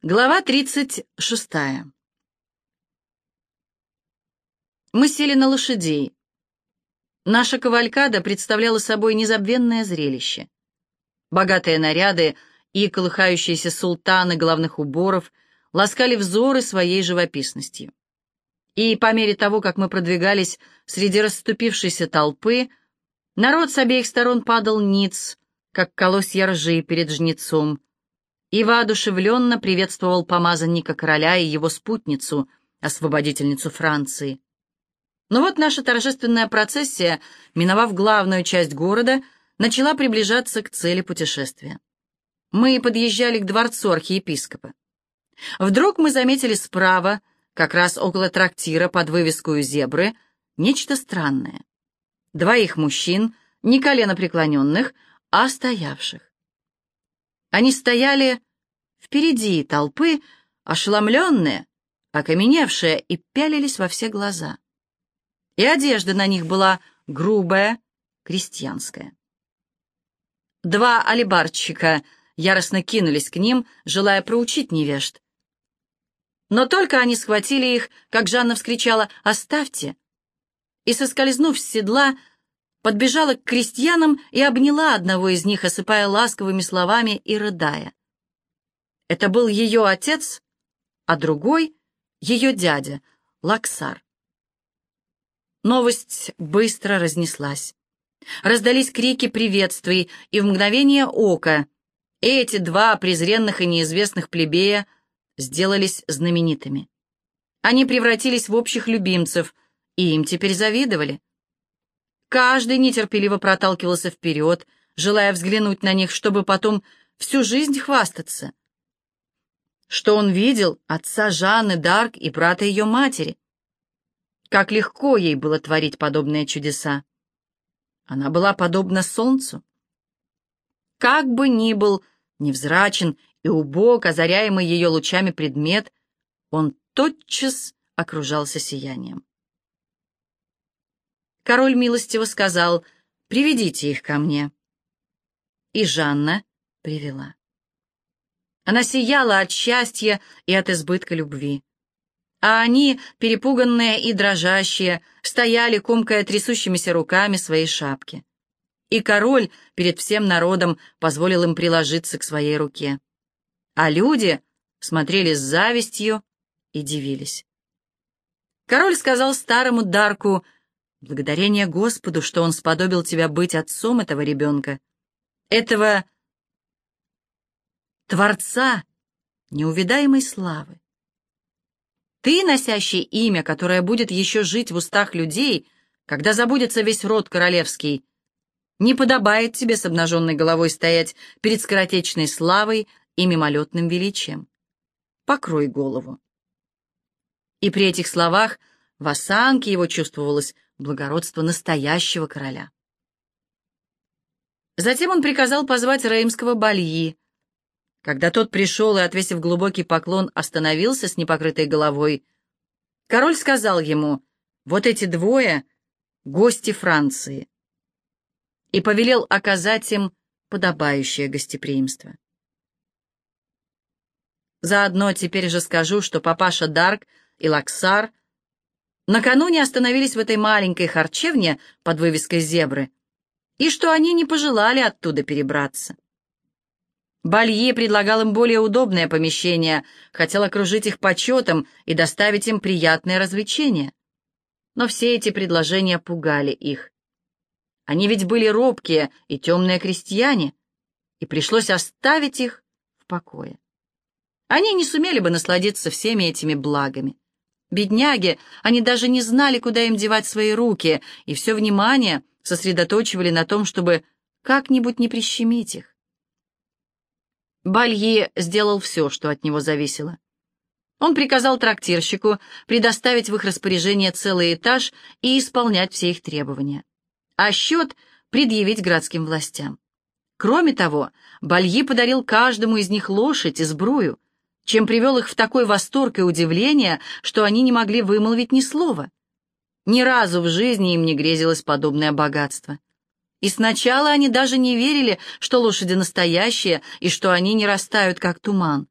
Глава 36. Мы сели на лошадей. Наша кавалькада представляла собой незабвенное зрелище. Богатые наряды и колыхающиеся султаны головных уборов ласкали взоры своей живописностью. И по мере того, как мы продвигались среди расступившейся толпы, народ с обеих сторон падал ниц, как колосья ржи перед жнецом, и воодушевленно приветствовал помазанника короля и его спутницу, освободительницу Франции. Но вот наша торжественная процессия, миновав главную часть города, начала приближаться к цели путешествия. Мы подъезжали к дворцу архиепископа. Вдруг мы заметили справа, как раз около трактира под вывеску зебры, нечто странное. Двоих мужчин, не колено преклоненных, а стоявших. Они стояли впереди толпы, ошеломленные, окаменевшие, и пялились во все глаза. И одежда на них была грубая, крестьянская. Два алибарщика яростно кинулись к ним, желая проучить невежд. Но только они схватили их, как Жанна вскричала «Оставьте!» и, соскользнув с седла, подбежала к крестьянам и обняла одного из них, осыпая ласковыми словами и рыдая. Это был ее отец, а другой — ее дядя, Лаксар. Новость быстро разнеслась. Раздались крики приветствий, и в мгновение ока эти два презренных и неизвестных плебея сделались знаменитыми. Они превратились в общих любимцев, и им теперь завидовали. Каждый нетерпеливо проталкивался вперед, желая взглянуть на них, чтобы потом всю жизнь хвастаться. Что он видел отца Жанны Дарк и брата ее матери. Как легко ей было творить подобные чудеса. Она была подобна солнцу. Как бы ни был невзрачен и убог, озаряемый ее лучами предмет, он тотчас окружался сиянием. Король милостиво сказал, «Приведите их ко мне». И Жанна привела. Она сияла от счастья и от избытка любви. А они, перепуганные и дрожащие, стояли, комкая трясущимися руками своей шапки. И король перед всем народом позволил им приложиться к своей руке. А люди смотрели с завистью и дивились. Король сказал старому Дарку — Благодарение Господу, что Он сподобил тебя быть отцом этого ребенка, этого Творца неувидаемой славы. Ты, носящий имя, которое будет еще жить в устах людей, когда забудется весь род королевский, не подобает тебе с обнаженной головой стоять перед скоротечной славой и мимолетным величием. Покрой голову. И при этих словах в осанке его чувствовалось благородство настоящего короля. Затем он приказал позвать Реймского Бальи. Когда тот пришел и, отвесив глубокий поклон, остановился с непокрытой головой, король сказал ему, «Вот эти двое — гости Франции», и повелел оказать им подобающее гостеприимство. Заодно теперь же скажу, что папаша Дарк и Лаксар накануне остановились в этой маленькой харчевне под вывеской «Зебры», и что они не пожелали оттуда перебраться. Балье предлагал им более удобное помещение, хотел окружить их почетом и доставить им приятное развлечение. Но все эти предложения пугали их. Они ведь были робкие и темные крестьяне, и пришлось оставить их в покое. Они не сумели бы насладиться всеми этими благами. Бедняги, они даже не знали, куда им девать свои руки, и все внимание сосредоточивали на том, чтобы как-нибудь не прищемить их. Балье сделал все, что от него зависело. Он приказал трактирщику предоставить в их распоряжение целый этаж и исполнять все их требования, а счет предъявить городским властям. Кроме того, Балье подарил каждому из них лошадь и сбрую, чем привел их в такой восторг и удивление, что они не могли вымолвить ни слова. Ни разу в жизни им не грезилось подобное богатство. И сначала они даже не верили, что лошади настоящие и что они не растают, как туман.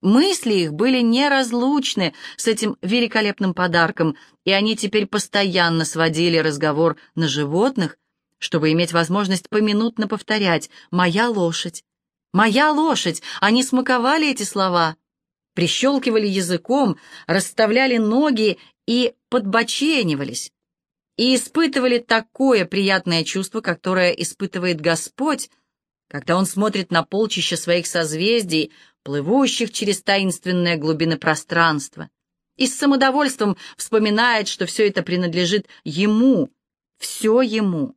Мысли их были неразлучны с этим великолепным подарком, и они теперь постоянно сводили разговор на животных, чтобы иметь возможность поминутно повторять «моя лошадь». «Моя лошадь!» Они смаковали эти слова, прищелкивали языком, расставляли ноги и подбоченивались, и испытывали такое приятное чувство, которое испытывает Господь, когда Он смотрит на полчища своих созвездий, плывущих через таинственные глубины пространства, и с самодовольством вспоминает, что все это принадлежит Ему, все Ему.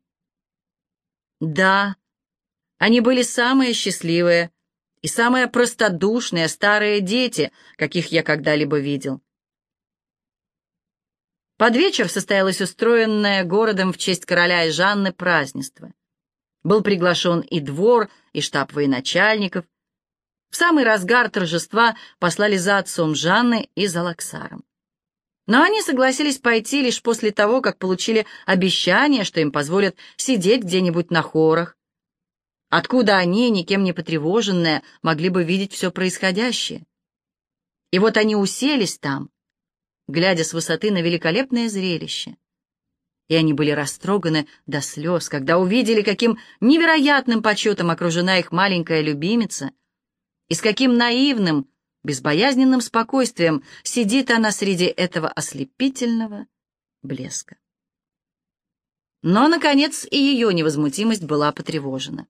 Да, они были самые счастливые и самые простодушные старые дети, каких я когда-либо видел. Под вечер состоялось устроенное городом в честь короля и Жанны празднество. Был приглашен и двор, и штаб военачальников. В самый разгар торжества послали за отцом Жанны и за Лаксаром. Но они согласились пойти лишь после того, как получили обещание, что им позволят сидеть где-нибудь на хорах. Откуда они, никем не потревоженные, могли бы видеть все происходящее? И вот они уселись там, глядя с высоты на великолепное зрелище. И они были растроганы до слез, когда увидели, каким невероятным почетом окружена их маленькая любимица, и с каким наивным, безбоязненным спокойствием сидит она среди этого ослепительного блеска. Но, наконец, и ее невозмутимость была потревожена.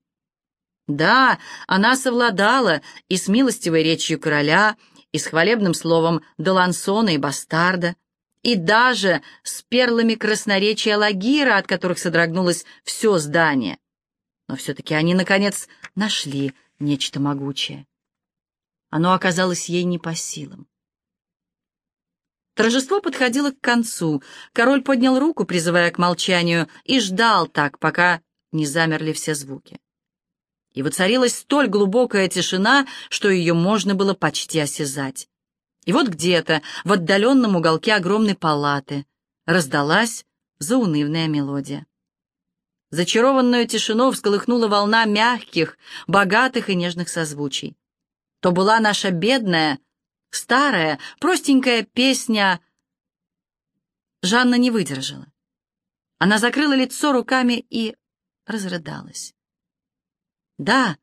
Да, она совладала и с милостивой речью короля, и с хвалебным словом Долансона и Бастарда, и даже с перлами красноречия Лагира, от которых содрогнулось все здание. Но все-таки они, наконец, нашли нечто могучее. Оно оказалось ей не по силам. Торжество подходило к концу. Король поднял руку, призывая к молчанию, и ждал так, пока не замерли все звуки. И воцарилась столь глубокая тишина, что ее можно было почти осязать. И вот где-то, в отдаленном уголке огромной палаты, раздалась заунывная мелодия. Зачарованную тишину всколыхнула волна мягких, богатых и нежных созвучий то была наша бедная, старая, простенькая песня. Жанна не выдержала. Она закрыла лицо руками и разрыдалась. Да,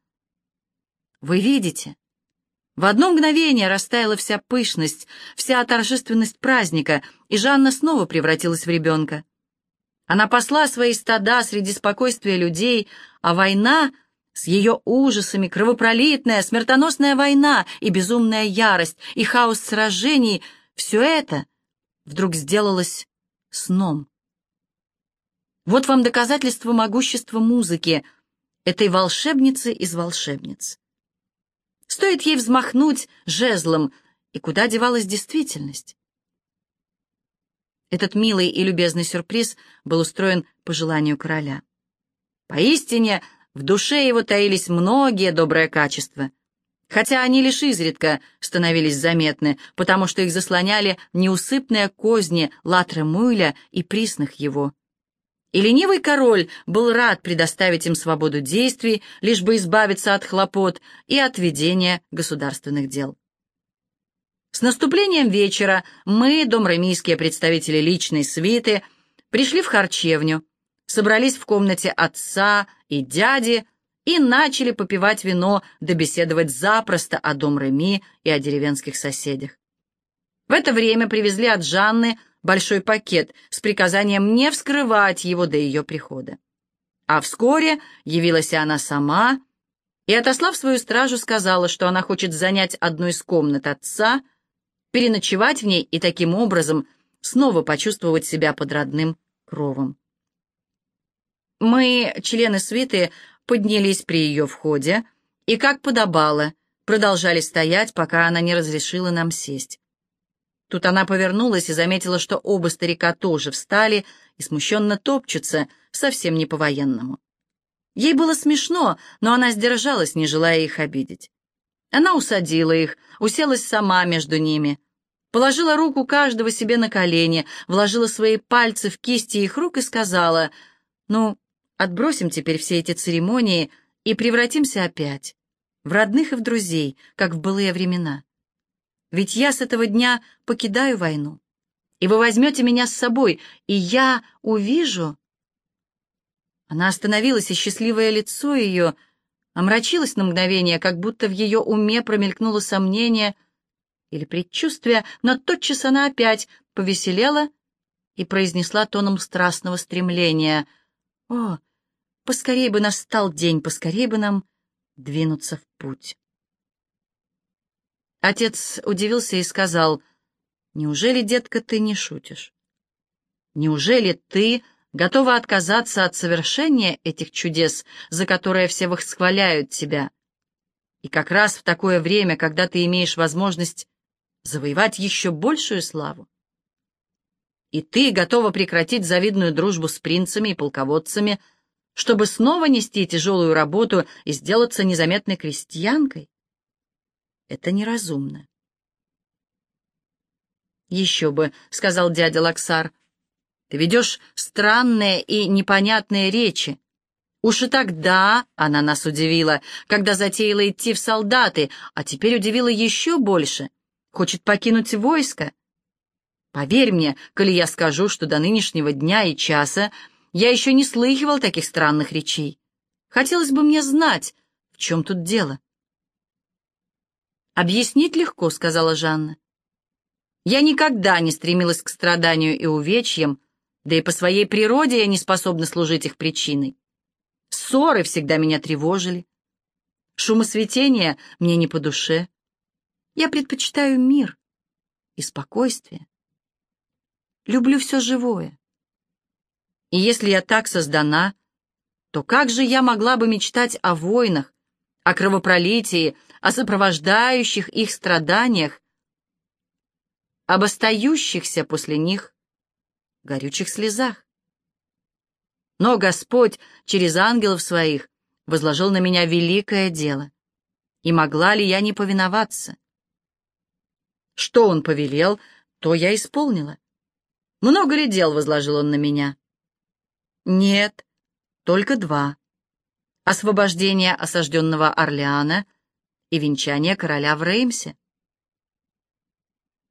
вы видите, в одно мгновение растаяла вся пышность, вся торжественность праздника, и Жанна снова превратилась в ребенка. Она посла свои стада среди спокойствия людей, а война с ее ужасами, кровопролитная, смертоносная война и безумная ярость, и хаос сражений — все это вдруг сделалось сном. Вот вам доказательство могущества музыки, этой волшебницы из волшебниц. Стоит ей взмахнуть жезлом, и куда девалась действительность? Этот милый и любезный сюрприз был устроен по желанию короля. Поистине, в душе его таились многие добрые качества, хотя они лишь изредка становились заметны, потому что их заслоняли неусыпные козни Латре Муйля и присных его. И ленивый король был рад предоставить им свободу действий, лишь бы избавиться от хлопот и от ведения государственных дел. С наступлением вечера мы, домремийские представители личной свиты, пришли в харчевню, собрались в комнате отца и дяди и начали попивать вино да беседовать запросто о дом Реми и о деревенских соседях. В это время привезли от Жанны большой пакет с приказанием не вскрывать его до ее прихода. А вскоре явилась она сама и, отослав свою стражу, сказала, что она хочет занять одну из комнат отца, переночевать в ней и таким образом снова почувствовать себя под родным кровом. Мы, члены свиты, поднялись при ее входе и, как подобало, продолжали стоять, пока она не разрешила нам сесть. Тут она повернулась и заметила, что оба старика тоже встали и смущенно топчутся, совсем не по-военному. Ей было смешно, но она сдержалась, не желая их обидеть. Она усадила их, уселась сама между ними, положила руку каждого себе на колени, вложила свои пальцы в кисти их рук и сказала, «Ну, Отбросим теперь все эти церемонии и превратимся опять в родных и в друзей, как в былые времена. Ведь я с этого дня покидаю войну, и вы возьмете меня с собой, и я увижу...» Она остановилась, и счастливое лицо ее омрачилось на мгновение, как будто в ее уме промелькнуло сомнение или предчувствие, но тотчас она опять повеселела и произнесла тоном страстного стремления. «О, поскорей бы настал день, поскорей бы нам двинуться в путь». Отец удивился и сказал, «Неужели, детка, ты не шутишь? Неужели ты готова отказаться от совершения этих чудес, за которые все восхваляют тебя? И как раз в такое время, когда ты имеешь возможность завоевать еще большую славу? И ты готова прекратить завидную дружбу с принцами и полководцами, чтобы снова нести тяжелую работу и сделаться незаметной крестьянкой? Это неразумно. «Еще бы», — сказал дядя Лаксар, — «ты ведешь странные и непонятные речи. Уж и тогда она нас удивила, когда затеяла идти в солдаты, а теперь удивила еще больше. Хочет покинуть войско. Поверь мне, коли я скажу, что до нынешнего дня и часа я еще не слыхивал таких странных речей. Хотелось бы мне знать, в чем тут дело. «Объяснить легко», — сказала Жанна. «Я никогда не стремилась к страданию и увечьям, да и по своей природе я не способна служить их причиной. Ссоры всегда меня тревожили. Шумосветение мне не по душе. Я предпочитаю мир и спокойствие. Люблю все живое. И если я так создана, то как же я могла бы мечтать о войнах, о кровопролитии, о сопровождающих их страданиях, об остающихся после них горючих слезах? Но Господь через ангелов своих возложил на меня великое дело. И могла ли я не повиноваться? Что он повелел, то я исполнила. Много ли дел возложил он на меня? Нет, только два. Освобождение осажденного Орлеана и венчание короля в Реймсе.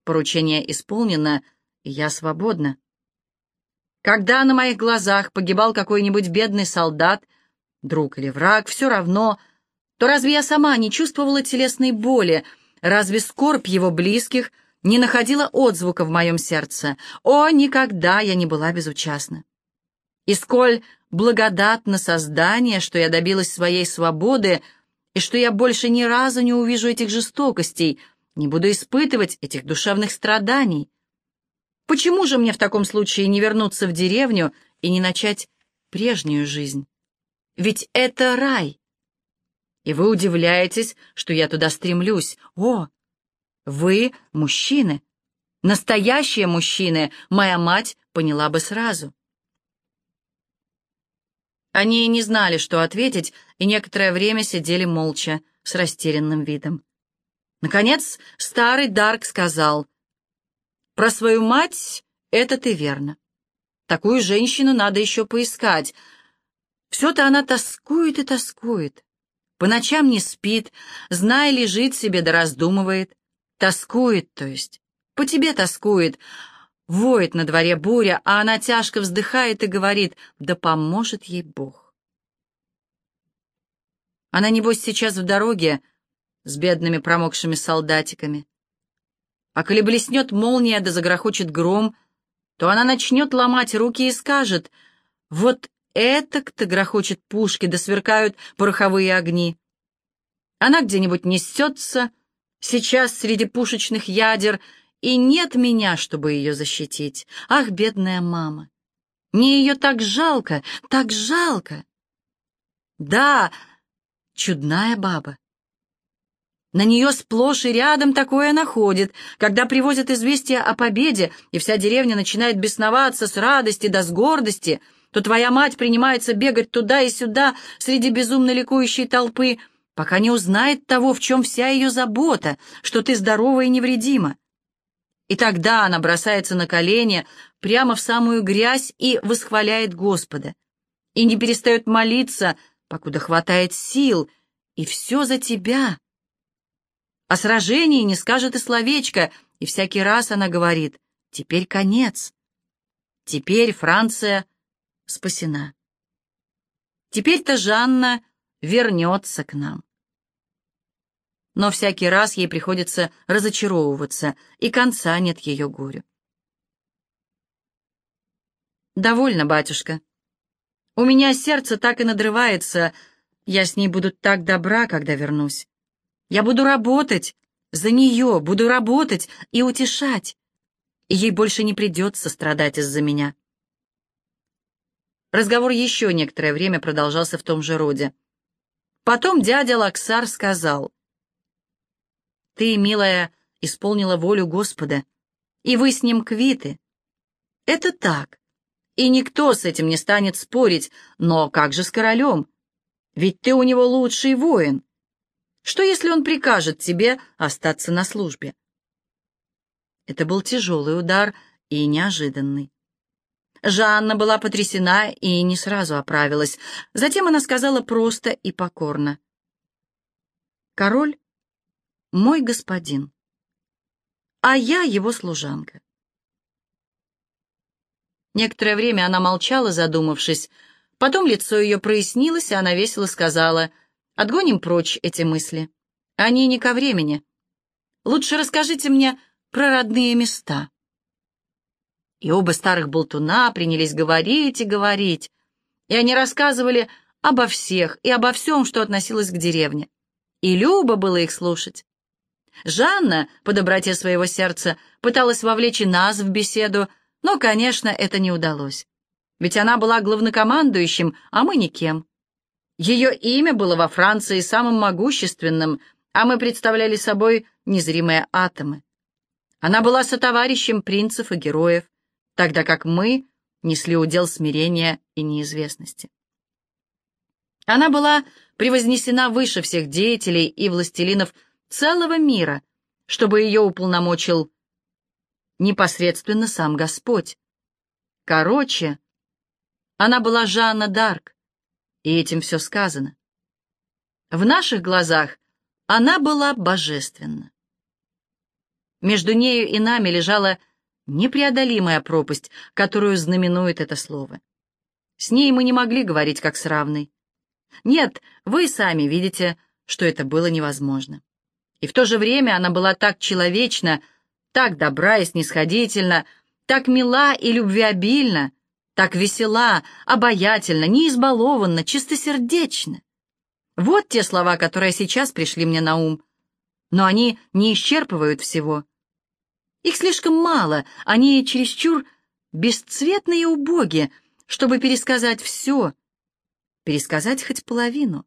Поручение исполнено, и я свободна. Когда на моих глазах погибал какой-нибудь бедный солдат, друг или враг, все равно, то разве я сама не чувствовала телесной боли, разве скорбь его близких не находила отзвука в моем сердце. О, никогда я не была безучастна. И сколь благодатно создание, что я добилась своей свободы, и что я больше ни разу не увижу этих жестокостей, не буду испытывать этих душевных страданий. Почему же мне в таком случае не вернуться в деревню и не начать прежнюю жизнь? Ведь это рай. И вы удивляетесь, что я туда стремлюсь. О, вы мужчины. Настоящие мужчины, моя мать поняла бы сразу. Они не знали, что ответить, и некоторое время сидели молча, с растерянным видом. Наконец, старый Дарк сказал, «Про свою мать это ты верно. Такую женщину надо еще поискать. Все-то она тоскует и тоскует. По ночам не спит, зная, лежит себе да раздумывает. Тоскует, то есть. По тебе тоскует. Воет на дворе буря, а она тяжко вздыхает и говорит, да поможет ей Бог. Она, небось, сейчас в дороге с бедными промокшими солдатиками. А коли блеснет молния да загрохочет гром, то она начнет ломать руки и скажет, вот это-то грохочет пушки да сверкают пороховые огни. Она где-нибудь несется, сейчас среди пушечных ядер, и нет меня, чтобы ее защитить. Ах, бедная мама! Мне ее так жалко, так жалко! Да, чудная баба. На нее сплошь и рядом такое находит, когда привозят известие о победе, и вся деревня начинает бесноваться с радости да с гордости, то твоя мать принимается бегать туда и сюда среди безумно ликующей толпы, пока не узнает того, в чем вся ее забота, что ты здорова и невредима. И тогда она бросается на колени прямо в самую грязь и восхваляет Господа. И не перестает молиться, покуда хватает сил, и все за тебя. О сражении не скажет и словечко, и всякий раз она говорит «теперь конец». Теперь Франция спасена. Теперь-то Жанна вернется к нам. Но всякий раз ей приходится разочаровываться, и конца нет ее горю. «Довольно, батюшка. У меня сердце так и надрывается. Я с ней буду так добра, когда вернусь. Я буду работать за нее, буду работать и утешать. Ей больше не придется страдать из-за меня». Разговор еще некоторое время продолжался в том же роде. Потом дядя Лаксар сказал, «Ты, милая, исполнила волю Господа, и вы с ним квиты. Это так, и никто с этим не станет спорить, но как же с королем? Ведь ты у него лучший воин. Что, если он прикажет тебе остаться на службе?» Это был тяжелый удар и неожиданный. Жанна была потрясена и не сразу оправилась. Затем она сказала просто и покорно. «Король — мой господин, а я его служанка». Некоторое время она молчала, задумавшись. Потом лицо ее прояснилось, и она весело сказала, «Отгоним прочь эти мысли. Они не ко времени. Лучше расскажите мне про родные места». И оба старых болтуна принялись говорить и говорить. И они рассказывали обо всех и обо всем, что относилось к деревне. И любо было их слушать. Жанна, по доброте своего сердца, пыталась вовлечь и нас в беседу, но, конечно, это не удалось. Ведь она была главнокомандующим, а мы никем. Ее имя было во Франции самым могущественным, а мы представляли собой незримые атомы. Она была сотоварищем принцев и героев, тогда как мы несли удел смирения и неизвестности. Она была превознесена выше всех деятелей и властелинов целого мира, чтобы ее уполномочил непосредственно сам Господь. Короче, она была Жанна Дарк, и этим все сказано. В наших глазах она была божественна. Между нею и нами лежала непреодолимая пропасть, которую знаменует это слово. С ней мы не могли говорить как с равной. Нет, вы сами видите, что это было невозможно. И в то же время она была так человечна, так добра и снисходительна, так мила и любвеобильна, так весела, обаятельна, неизбалованна, чистосердечна. Вот те слова, которые сейчас пришли мне на ум. Но они не исчерпывают всего. Их слишком мало, они чересчур бесцветные и убоги, чтобы пересказать все, пересказать хоть половину.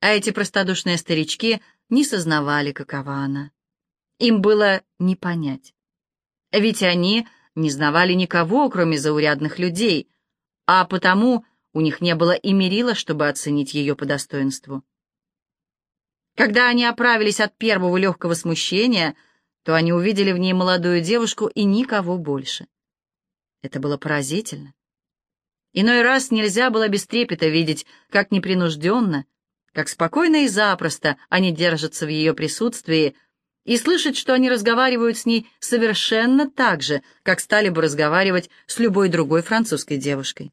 А эти простодушные старички не сознавали, какова она. Им было не понять. Ведь они не знавали никого, кроме заурядных людей, а потому у них не было и мерила, чтобы оценить ее по достоинству. Когда они оправились от первого легкого смущения — то они увидели в ней молодую девушку и никого больше. Это было поразительно. Иной раз нельзя было без трепета видеть, как непринужденно, как спокойно и запросто они держатся в ее присутствии, и слышать, что они разговаривают с ней совершенно так же, как стали бы разговаривать с любой другой французской девушкой.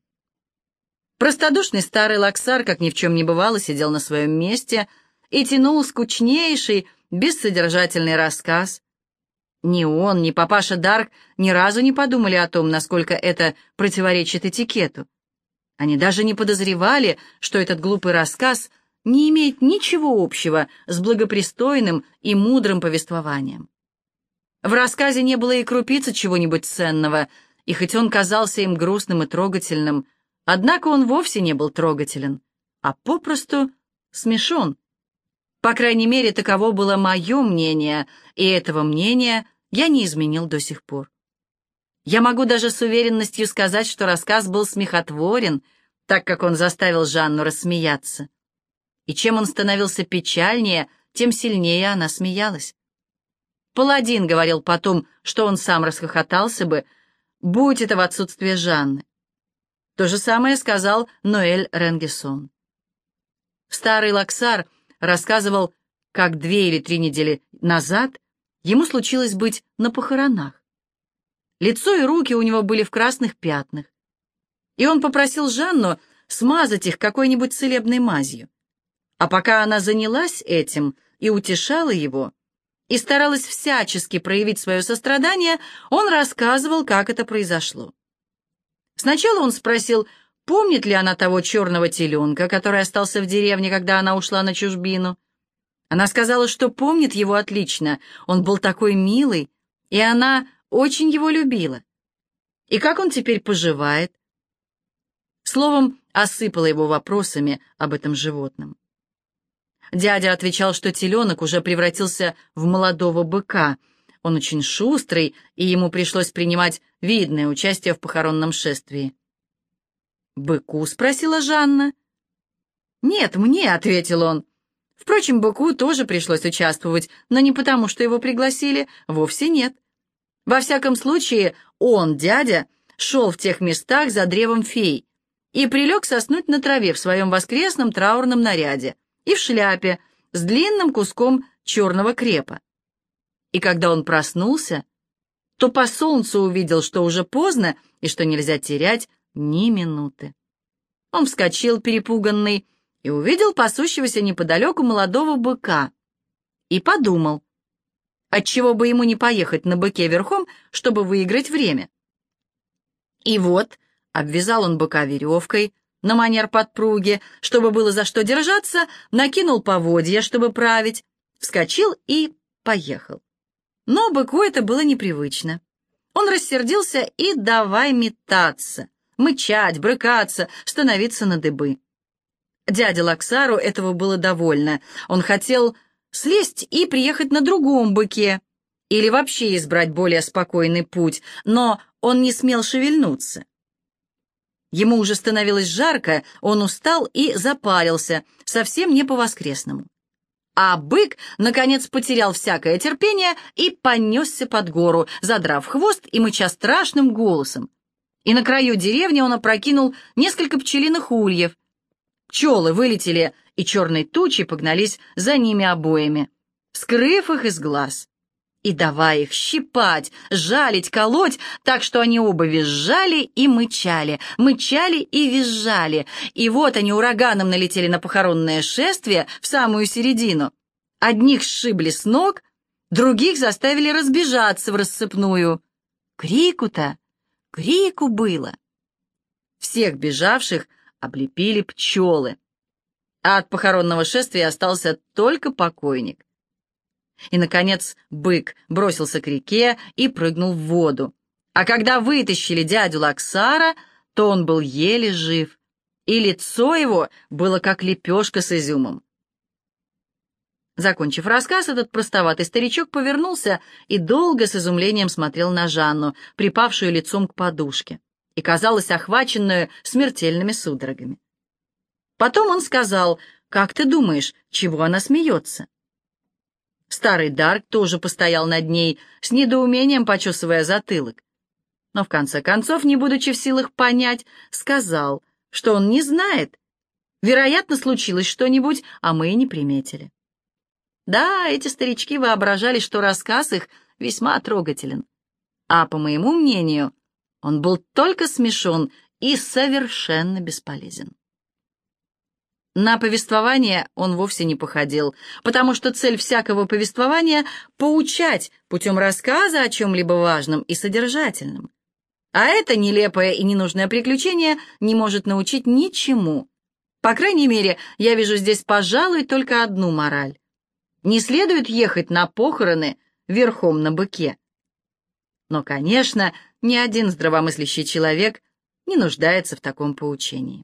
Простодушный старый лаксар, как ни в чем не бывало, сидел на своем месте и тянул скучнейший, бессодержательный рассказ, ни он, ни папаша Дарк ни разу не подумали о том, насколько это противоречит этикету. Они даже не подозревали, что этот глупый рассказ не имеет ничего общего с благопристойным и мудрым повествованием. В рассказе не было и крупицы чего-нибудь ценного, и хоть он казался им грустным и трогательным, однако он вовсе не был трогателен, а попросту смешон. По крайней мере, таково было мое мнение, и этого мнения я не изменил до сих пор. Я могу даже с уверенностью сказать, что рассказ был смехотворен, так как он заставил Жанну рассмеяться. И чем он становился печальнее, тем сильнее она смеялась. Паладин говорил потом, что он сам расхохотался бы, будь это в отсутствие Жанны. То же самое сказал Ноэль Ренгессон. Старый Лаксар рассказывал как две или три недели назад ему случилось быть на похоронах. Лицо и руки у него были в красных пятнах, и он попросил Жанну смазать их какой-нибудь целебной мазью. А пока она занялась этим и утешала его, и старалась всячески проявить свое сострадание, он рассказывал, как это произошло. Сначала он спросил, помнит ли она того черного теленка, который остался в деревне, когда она ушла на чужбину. Она сказала, что помнит его отлично, он был такой милый, и она очень его любила. И как он теперь поживает? Словом, осыпала его вопросами об этом животном. Дядя отвечал, что теленок уже превратился в молодого быка. Он очень шустрый, и ему пришлось принимать видное участие в похоронном шествии. «Быку?» — спросила Жанна. «Нет, мне», — ответил он. Впрочем, быку тоже пришлось участвовать, но не потому, что его пригласили, вовсе нет. Во всяком случае, он, дядя, шел в тех местах за древом фей, и прилег соснуть на траве в своем воскресном траурном наряде и в шляпе с длинным куском черного крепа. И когда он проснулся, то по солнцу увидел, что уже поздно и что нельзя терять ни минуты. Он вскочил перепуганный и увидел пасущегося неподалеку молодого быка и подумал, отчего бы ему не поехать на быке верхом, чтобы выиграть время. И вот Обвязал он быка веревкой на манер подпруги, чтобы было за что держаться, накинул поводья, чтобы править, вскочил и поехал. Но быку это было непривычно. Он рассердился и давай метаться, мычать, брыкаться, становиться на дыбы. Дяде Лаксару этого было довольно. Он хотел слезть и приехать на другом быке, или вообще избрать более спокойный путь, но он не смел шевельнуться. Ему уже становилось жарко, он устал и запарился, совсем не по-воскресному. А бык, наконец, потерял всякое терпение и понесся под гору, задрав хвост и мыча страшным голосом. И на краю деревни он опрокинул несколько пчелиных ульев. Пчелы вылетели, и черной тучей погнались за ними обоими, скрыв их из глаз и давай их щипать, жалить, колоть, так что они оба визжали и мычали, мычали и визжали. И вот они ураганом налетели на похоронное шествие в самую середину. Одних сшибли с ног, других заставили разбежаться в рассыпную. Крику-то, крику было. Всех бежавших облепили пчелы. А от похоронного шествия остался только покойник. И, наконец, бык бросился к реке и прыгнул в воду. А когда вытащили дядю Лаксара, то он был еле жив, и лицо его было как лепешка с изюмом. Закончив рассказ, этот простоватый старичок повернулся и долго с изумлением смотрел на Жанну, припавшую лицом к подушке, и казалось охваченную смертельными судорогами. Потом он сказал, «Как ты думаешь, чего она смеется?» Старый Дарк тоже постоял над ней, с недоумением почесывая затылок. Но в конце концов, не будучи в силах понять, сказал, что он не знает. Вероятно, случилось что-нибудь, а мы и не приметили. Да, эти старички воображали, что рассказ их весьма трогателен. А, по моему мнению, он был только смешон и совершенно бесполезен. На повествование он вовсе не походил, потому что цель всякого повествования — поучать путем рассказа о чем-либо важном и содержательном. А это нелепое и ненужное приключение не может научить ничему. По крайней мере, я вижу здесь, пожалуй, только одну мораль. Не следует ехать на похороны верхом на быке. Но, конечно, ни один здравомыслящий человек не нуждается в таком поучении.